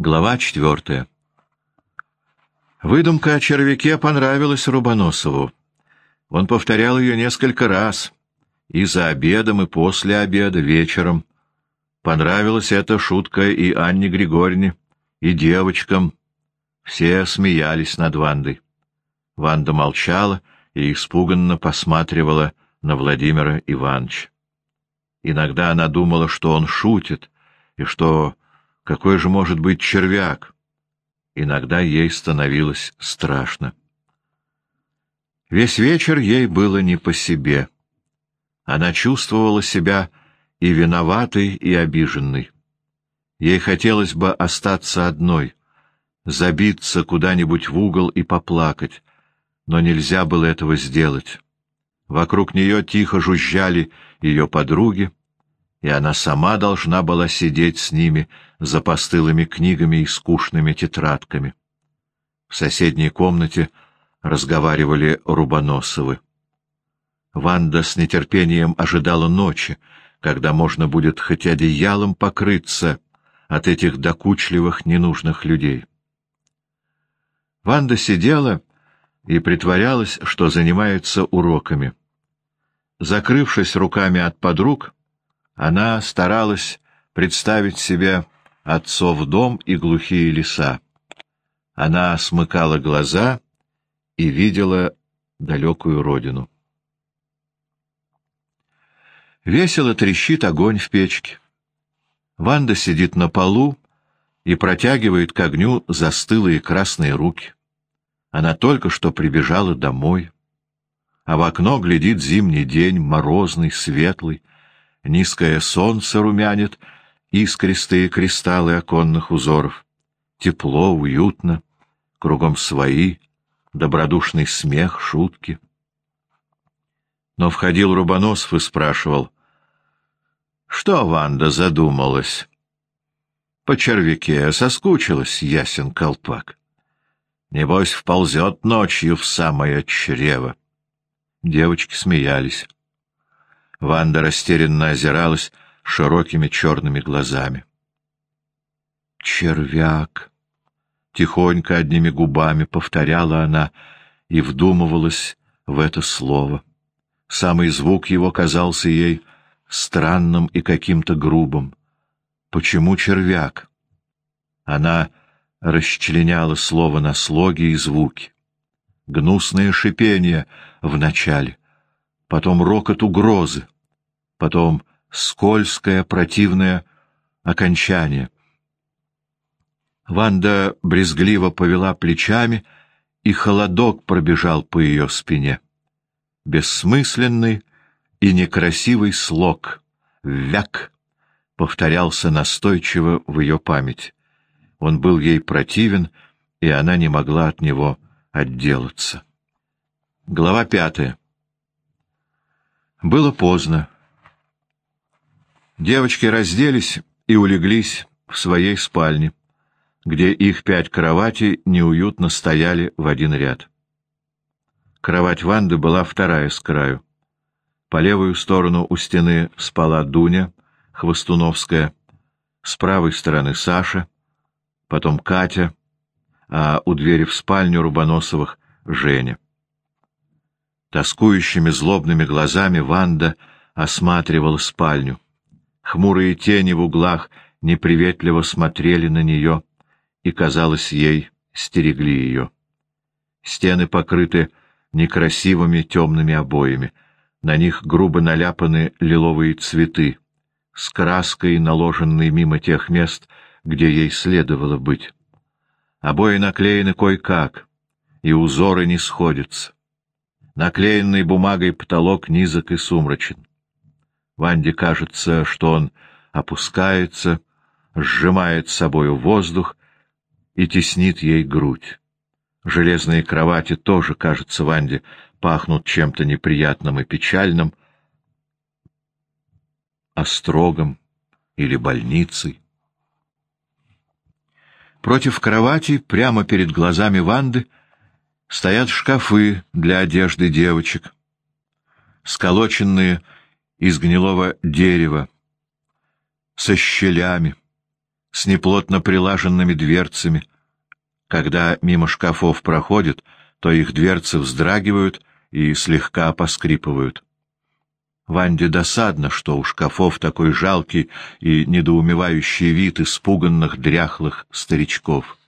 Глава четвертая. Выдумка о червяке понравилась Рубоносову. Он повторял ее несколько раз, и за обедом, и после обеда, вечером. Понравилась эта шутка и Анне Григорьевне, и девочкам. Все смеялись над Вандой. Ванда молчала и испуганно посматривала на Владимира Ивановича. Иногда она думала, что он шутит, и что какой же может быть червяк. Иногда ей становилось страшно. Весь вечер ей было не по себе. Она чувствовала себя и виноватой, и обиженной. Ей хотелось бы остаться одной, забиться куда-нибудь в угол и поплакать, но нельзя было этого сделать. Вокруг нее тихо жужжали ее подруги, и она сама должна была сидеть с ними за постылыми книгами и скучными тетрадками. В соседней комнате разговаривали Рубоносовы. Ванда с нетерпением ожидала ночи, когда можно будет хоть одеялом покрыться от этих докучливых ненужных людей. Ванда сидела и притворялась, что занимается уроками. Закрывшись руками от подруг, она старалась представить себе отцов дом и глухие леса. Она смыкала глаза и видела далекую родину. Весело трещит огонь в печке. Ванда сидит на полу и протягивает к огню застылые красные руки. Она только что прибежала домой, а в окно глядит зимний день, морозный, светлый, низкое солнце румянит искристые кристаллы оконных узоров. Тепло, уютно, кругом свои, добродушный смех, шутки. Но входил Рубоносов и спрашивал, что Ванда задумалась? По червяке соскучилась, ясен колпак. Небось, вползет ночью в самое чрево. Девочки смеялись. Ванда растерянно озиралась широкими черными глазами. «Червяк!» — тихонько одними губами повторяла она и вдумывалась в это слово. Самый звук его казался ей странным и каким-то грубым. Почему червяк? Она расчленяла слово на слоги и звуки. Гнусное шипение вначале, потом рокот угрозы, потом скользкое противное окончание. Ванда брезгливо повела плечами, и холодок пробежал по ее спине. Бессмысленный и некрасивый слог «вяк» повторялся настойчиво в ее память. Он был ей противен, и она не могла от него отделаться. Глава пятая. Было поздно. Девочки разделись и улеглись в своей спальне, где их пять кроватей неуютно стояли в один ряд. Кровать Ванды была вторая с краю. По левую сторону у стены спала Дуня, Хвостуновская, с правой стороны Саша, потом Катя, а у двери в спальню Рубоносовых — Женя. Тоскующими злобными глазами Ванда осматривала спальню. Хмурые тени в углах неприветливо смотрели на нее, и, казалось ей, стерегли ее. Стены покрыты некрасивыми темными обоями, на них грубо наляпаны лиловые цветы, с краской, наложенной мимо тех мест, где ей следовало быть. Обои наклеены кое-как, и узоры не сходятся. Наклеенный бумагой потолок низок и сумрачен. Ванде кажется, что он опускается, сжимает с собою воздух и теснит ей грудь. Железные кровати тоже, кажется, Ванде, пахнут чем-то неприятным и печальным, острогом или больницей. Против кровати, прямо перед глазами Ванды, стоят шкафы для одежды девочек, сколоченные из гнилого дерева, со щелями, с неплотно прилаженными дверцами. Когда мимо шкафов проходит, то их дверцы вздрагивают и слегка поскрипывают. Ванде досадно, что у шкафов такой жалкий и недоумевающий вид испуганных дряхлых старичков.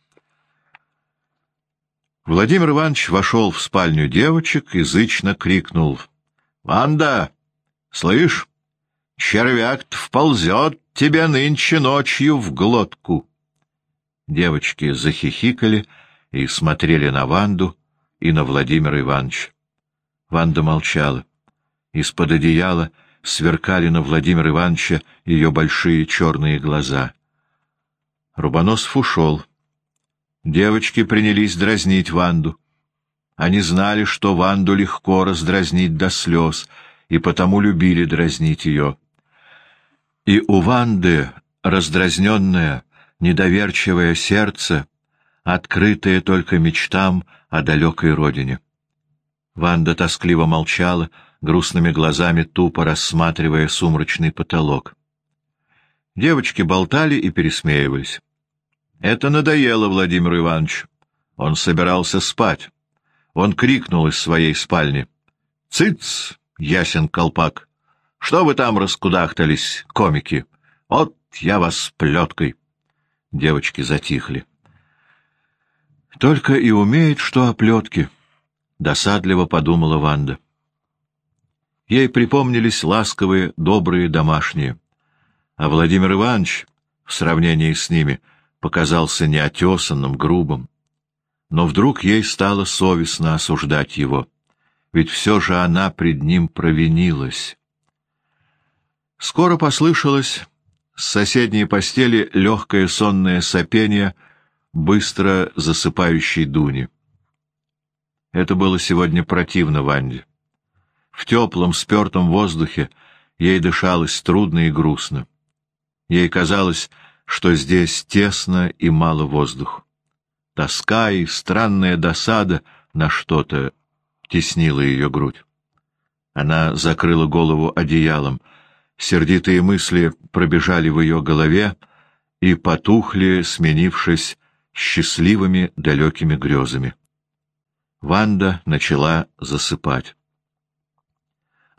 Владимир Иванович вошел в спальню девочек и зычно крикнул. — Ванда, слышь, червяк вползет тебе нынче ночью в глотку. Девочки захихикали и смотрели на Ванду и на Владимира Ивановича. Ванда молчала. Из-под одеяла сверкали на Владимира Ивановича ее большие черные глаза. Рубоносов ушел. Девочки принялись дразнить Ванду. Они знали, что Ванду легко раздразнить до слез, и потому любили дразнить ее. И у Ванды раздразненное, недоверчивое сердце, открытое только мечтам о далекой родине. Ванда тоскливо молчала, грустными глазами тупо рассматривая сумрачный потолок. Девочки болтали и пересмеивались. Это надоело Владимиру Ивановичу. Он собирался спать. Он крикнул из своей спальни. — Цыц, ясен колпак! Что вы там раскудахтались, комики? Вот я вас с плеткой! Девочки затихли. — Только и умеет, что о плетке, — досадливо подумала Ванда. Ей припомнились ласковые, добрые домашние. А Владимир Иванович, в сравнении с ними, показался неотесанным, грубым. Но вдруг ей стало совестно осуждать его, ведь все же она пред ним провинилась. Скоро послышалось с соседней постели легкое сонное сопение быстро засыпающей Дуни. Это было сегодня противно Ванде. В теплом, спертом воздухе ей дышалось трудно и грустно. Ей казалось, что здесь тесно и мало воздуха. Тоска и странная досада на что-то теснила ее грудь. Она закрыла голову одеялом. Сердитые мысли пробежали в ее голове и потухли, сменившись счастливыми далекими грезами. Ванда начала засыпать.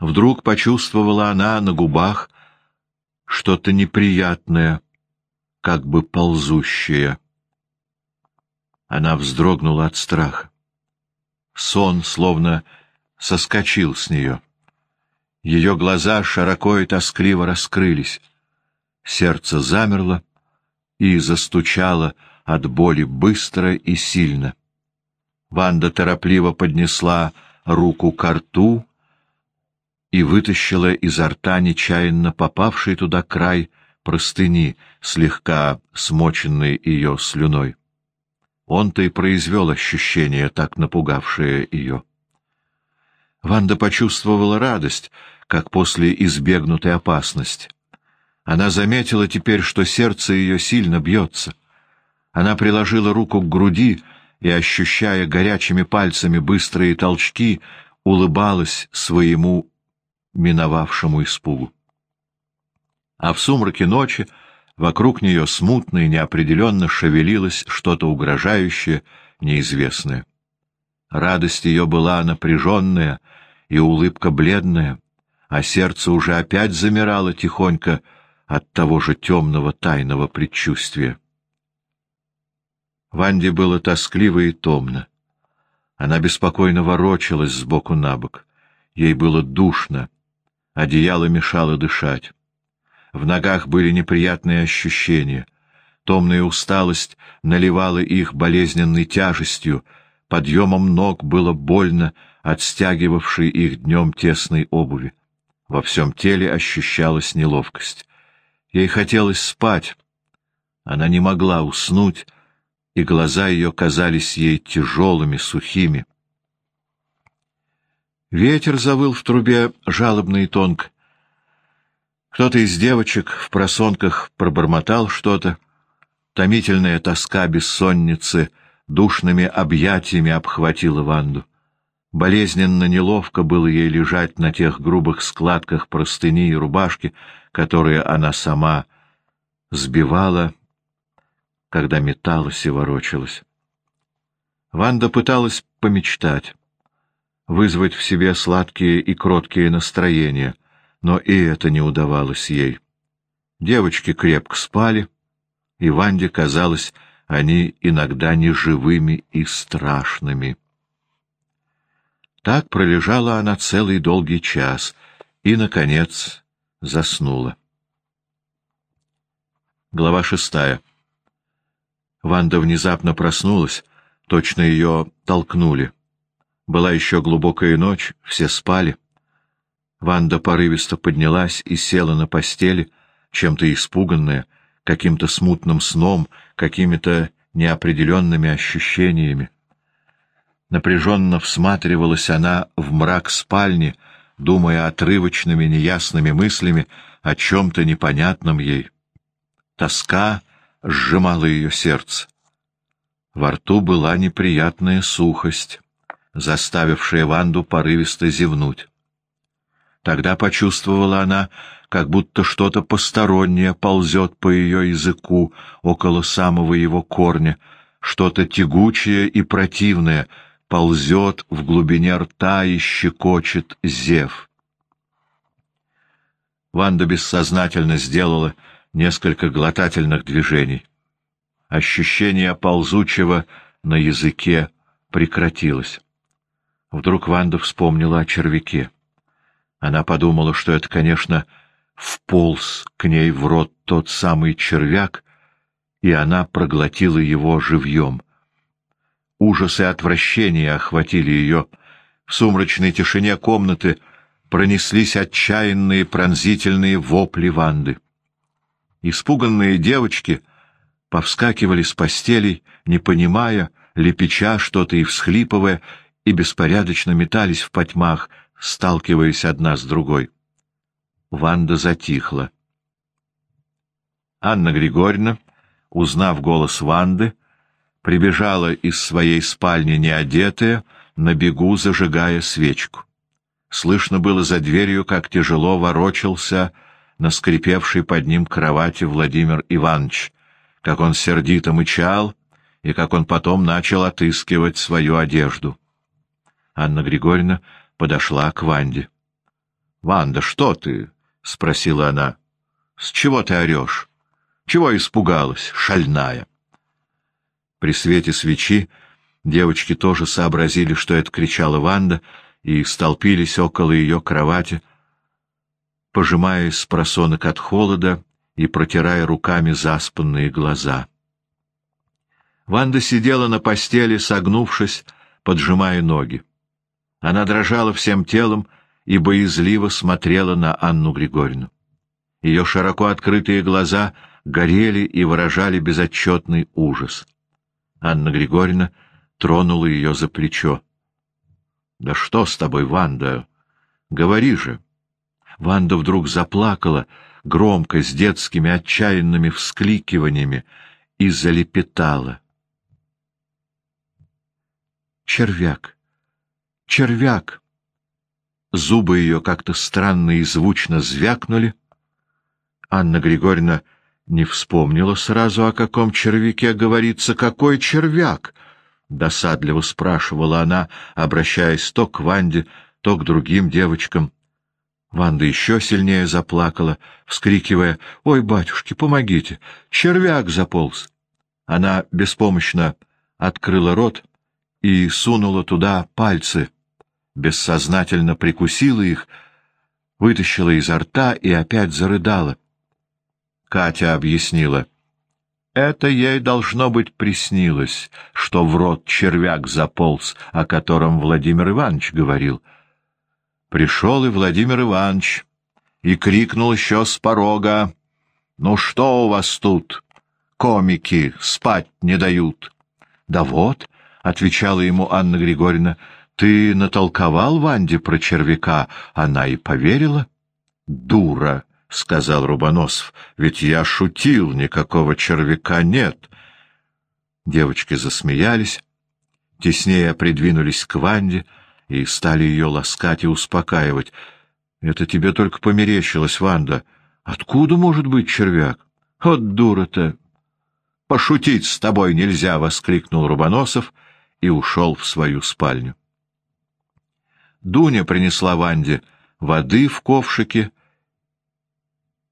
Вдруг почувствовала она на губах что-то неприятное, как бы ползущее. Она вздрогнула от страха. Сон словно соскочил с нее. Ее глаза широко и тоскливо раскрылись. Сердце замерло и застучало от боли быстро и сильно. Ванда торопливо поднесла руку к рту и вытащила изо рта нечаянно попавший туда край простыни, слегка смоченный ее слюной. Он-то и произвел ощущение, так напугавшее ее. Ванда почувствовала радость, как после избегнутой опасности. Она заметила теперь, что сердце ее сильно бьется. Она приложила руку к груди и, ощущая горячими пальцами быстрые толчки, улыбалась своему миновавшему испугу. А в сумраке ночи вокруг нее смутно и неопределенно шевелилось что-то угрожающее, неизвестное. Радость ее была напряженная и улыбка бледная, а сердце уже опять замирало тихонько от того же темного тайного предчувствия. Ванде было тоскливо и томно. Она беспокойно ворочалась сбоку на бок. Ей было душно, Одеяло мешало дышать. В ногах были неприятные ощущения. Томная усталость наливала их болезненной тяжестью, подъемом ног было больно от стягивавшей их днем тесной обуви. Во всем теле ощущалась неловкость. Ей хотелось спать. Она не могла уснуть, и глаза ее казались ей тяжелыми, сухими. Ветер завыл в трубе жалобно и тонко. Кто-то из девочек в просонках пробормотал что-то. Томительная тоска бессонницы душными объятиями обхватила Ванду. Болезненно неловко было ей лежать на тех грубых складках простыни и рубашки, которые она сама сбивала когда металась и ворочалась. Ванда пыталась помечтать, вызвать в себе сладкие и кроткие настроения, но и это не удавалось ей. Девочки крепко спали, и Ванде казалось, они иногда неживыми и страшными. Так пролежала она целый долгий час и, наконец, заснула. Глава шестая. Ванда внезапно проснулась, точно ее толкнули. Была еще глубокая ночь, все спали. Ванда порывисто поднялась и села на постели, чем-то испуганная, каким-то смутным сном, какими-то неопределенными ощущениями. Напряженно всматривалась она в мрак спальни, думая отрывочными неясными мыслями о чем-то непонятном ей. Тоска сжимала ее сердце. Во рту была неприятная сухость, заставившая Ванду порывисто зевнуть. Тогда почувствовала она, как будто что-то постороннее ползет по ее языку около самого его корня, что-то тягучее и противное — ползет в глубине рта и щекочет зев. Ванда бессознательно сделала несколько глотательных движений. Ощущение ползучего на языке прекратилось. Вдруг Ванда вспомнила о червяке. Она подумала, что это, конечно, вполз к ней в рот тот самый червяк, и она проглотила его живьем — Ужас и отвращение охватили ее. В сумрачной тишине комнаты пронеслись отчаянные пронзительные вопли Ванды. Испуганные девочки повскакивали с постелей, не понимая, лепеча что-то и всхлипывая, и беспорядочно метались в потьмах, сталкиваясь одна с другой. Ванда затихла. Анна Григорьевна, узнав голос Ванды, прибежала из своей спальни неодетая, на бегу зажигая свечку. Слышно было за дверью, как тяжело ворочался на скрипевшей под ним кровати Владимир Иванович, как он сердито мычал и как он потом начал отыскивать свою одежду. Анна Григорьевна подошла к Ванде. — Ванда, что ты? — спросила она. — С чего ты орешь? Чего испугалась, шальная? — при свете свечи девочки тоже сообразили, что это кричала Ванда, и столпились около ее кровати, пожимаясь с просонок от холода и протирая руками заспанные глаза. Ванда сидела на постели, согнувшись, поджимая ноги. Она дрожала всем телом и боязливо смотрела на Анну Григорьевну. Ее широко открытые глаза горели и выражали безотчетный ужас. Анна Григорьевна тронула ее за плечо. — Да что с тобой, Ванда? Говори же. Ванда вдруг заплакала, громко, с детскими отчаянными вскликиваниями, и залепетала. «Червяк! Червяк!» Зубы ее как-то странно и звучно звякнули. Анна Григорьевна не вспомнила сразу, о каком червяке говорится. «Какой червяк?» — досадливо спрашивала она, обращаясь то к Ванде, то к другим девочкам. Ванда еще сильнее заплакала, вскрикивая «Ой, батюшки, помогите! Червяк заполз!» Она беспомощно открыла рот и сунула туда пальцы, бессознательно прикусила их, вытащила изо рта и опять зарыдала. Катя объяснила. Это ей, должно быть, приснилось, что в рот червяк заполз, о котором Владимир Иванович говорил. Пришел и Владимир Иванович и крикнул еще с порога. «Ну что у вас тут? Комики спать не дают». «Да вот», — отвечала ему Анна Григорьевна, — «ты натолковал Ванде про червяка, она и поверила». «Дура!» — сказал Рубоносов, — ведь я шутил, никакого червяка нет. Девочки засмеялись, теснее придвинулись к Ванде и стали ее ласкать и успокаивать. — Это тебе только померещилось, Ванда. Откуда может быть червяк? Вот дура-то! пошутить с тобой нельзя!» — воскликнул Рубоносов и ушел в свою спальню. Дуня принесла Ванде воды в ковшике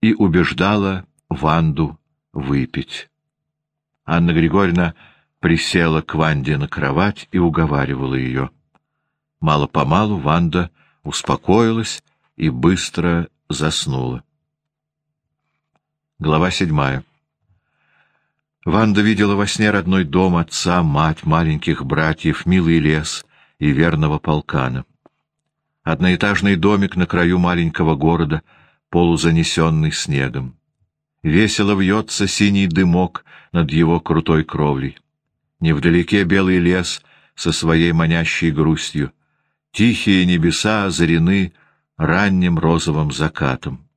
и убеждала Ванду выпить. Анна Григорьевна присела к Ванде на кровать и уговаривала ее. Мало-помалу Ванда успокоилась и быстро заснула. Глава седьмая Ванда видела во сне родной дом отца, мать, маленьких братьев, милый лес и верного полкана. Одноэтажный домик на краю маленького города, полузанесенный снегом. Весело вьется синий дымок над его крутой кровлей. Невдалеке белый лес со своей манящей грустью. Тихие небеса озарены ранним розовым закатом.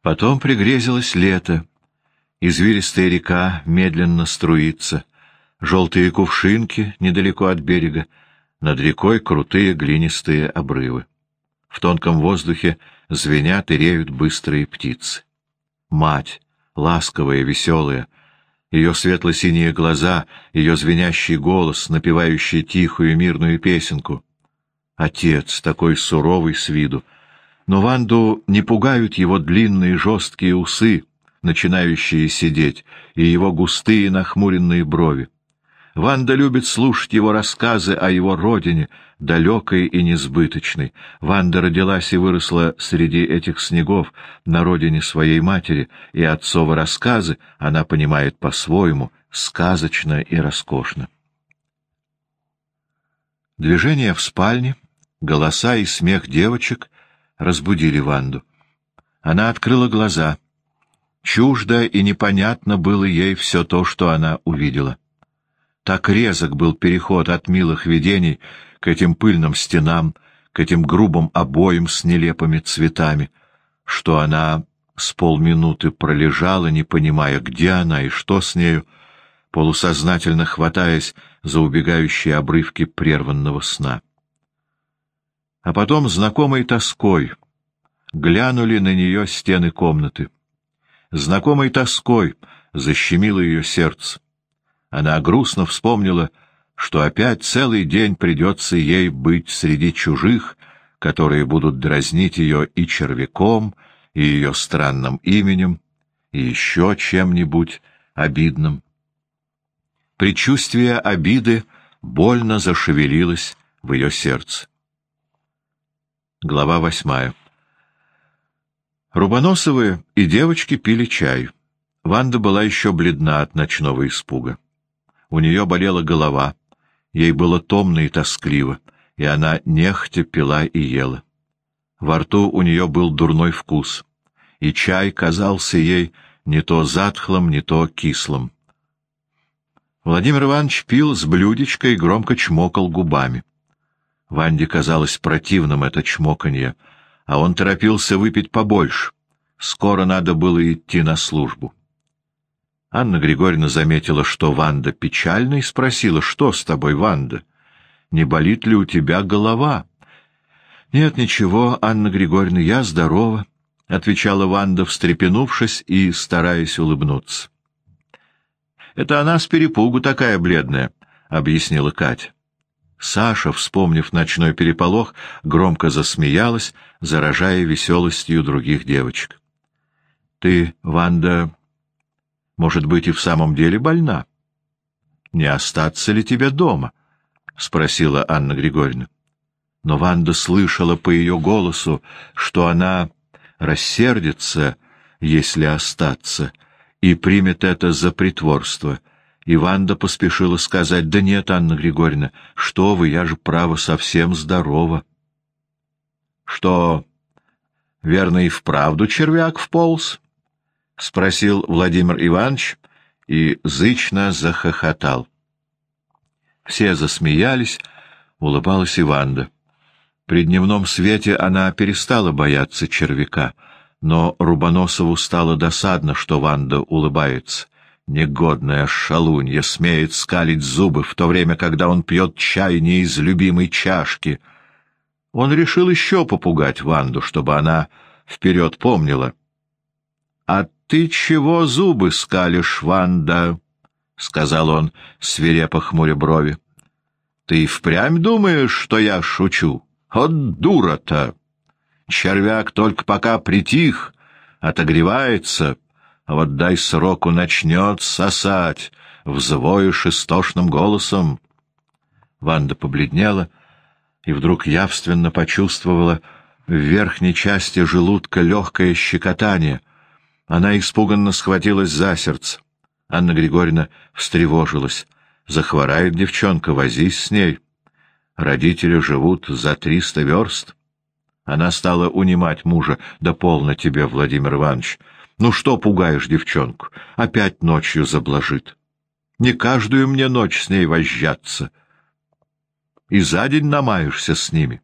Потом пригрезилось лето. Извилистая река медленно струится. Желтые кувшинки недалеко от берега, над рекой крутые глинистые обрывы. В тонком воздухе звенят и реют быстрые птицы. Мать, ласковая, веселая, ее светло-синие глаза, ее звенящий голос, напевающий тихую мирную песенку. Отец, такой суровый с виду, но Ванду не пугают его длинные жесткие усы, начинающие сидеть, и его густые нахмуренные брови. Ванда любит слушать его рассказы о его родине, далекой и несбыточной. Ванда родилась и выросла среди этих снегов на родине своей матери, и отцовы рассказы она понимает по-своему, сказочно и роскошно. Движение в спальне, голоса и смех девочек разбудили Ванду. Она открыла глаза. Чуждо и непонятно было ей все то, что она увидела. Так резок был переход от милых видений к этим пыльным стенам, к этим грубым обоям с нелепыми цветами, что она с полминуты пролежала, не понимая, где она и что с нею, полусознательно хватаясь за убегающие обрывки прерванного сна. А потом знакомой тоской глянули на нее стены комнаты. Знакомой тоской защемило ее сердце. Она грустно вспомнила, что опять целый день придется ей быть среди чужих, которые будут дразнить ее и червяком, и ее странным именем, и еще чем-нибудь обидным. Предчувствие обиды больно зашевелилось в ее сердце. Глава восьмая Рубоносовы и девочки пили чай. Ванда была еще бледна от ночного испуга. У нее болела голова, ей было томно и тоскливо, и она нехотя пила и ела. Во рту у нее был дурной вкус, и чай казался ей не то затхлым, не то кислым. Владимир Иванович пил с блюдечкой и громко чмокал губами. Ванде казалось противным это чмоканье, а он торопился выпить побольше. Скоро надо было идти на службу. Анна Григорьевна заметила, что Ванда печальна, и спросила, что с тобой, Ванда? Не болит ли у тебя голова? — Нет, ничего, Анна Григорьевна, я здорова, — отвечала Ванда, встрепенувшись и стараясь улыбнуться. — Это она с перепугу такая бледная, — объяснила Катя. Саша, вспомнив ночной переполох, громко засмеялась, заражая веселостью других девочек. — Ты, Ванда, может быть, и в самом деле больна? — Не остаться ли тебе дома? — спросила Анна Григорьевна. Но Ванда слышала по ее голосу, что она рассердится, если остаться, и примет это за притворство. И Ванда поспешила сказать, «Да нет, Анна Григорьевна, что вы, я же, право, совсем здорова». «Что, верно, и вправду червяк вполз?» — спросил Владимир Иванович и зычно захохотал. Все засмеялись, улыбалась Иванда. При дневном свете она перестала бояться червяка, но Рубоносову стало досадно, что Ванда улыбается. Негодная шалунья смеет скалить зубы, в то время, когда он пьет чай не из любимой чашки. Он решил еще попугать Ванду, чтобы она вперед помнила. — А ты чего зубы скалишь, Ванда?» — сказал он, свирепо хмуря брови. «Ты впрямь думаешь, что я шучу? От дура-то! Червяк только пока притих, отогревается, а вот дай сроку начнет сосать, взвоишь истошным голосом». Ванда побледнела и вдруг явственно почувствовала в верхней части желудка легкое щекотание — она испуганно схватилась за сердце. Анна Григорьевна встревожилась. Захворает девчонка, возись с ней. Родители живут за триста верст. Она стала унимать мужа. Да полно тебе, Владимир Иванович. Ну что пугаешь девчонку? Опять ночью заблажит. Не каждую мне ночь с ней возжаться. И за день намаешься с ними.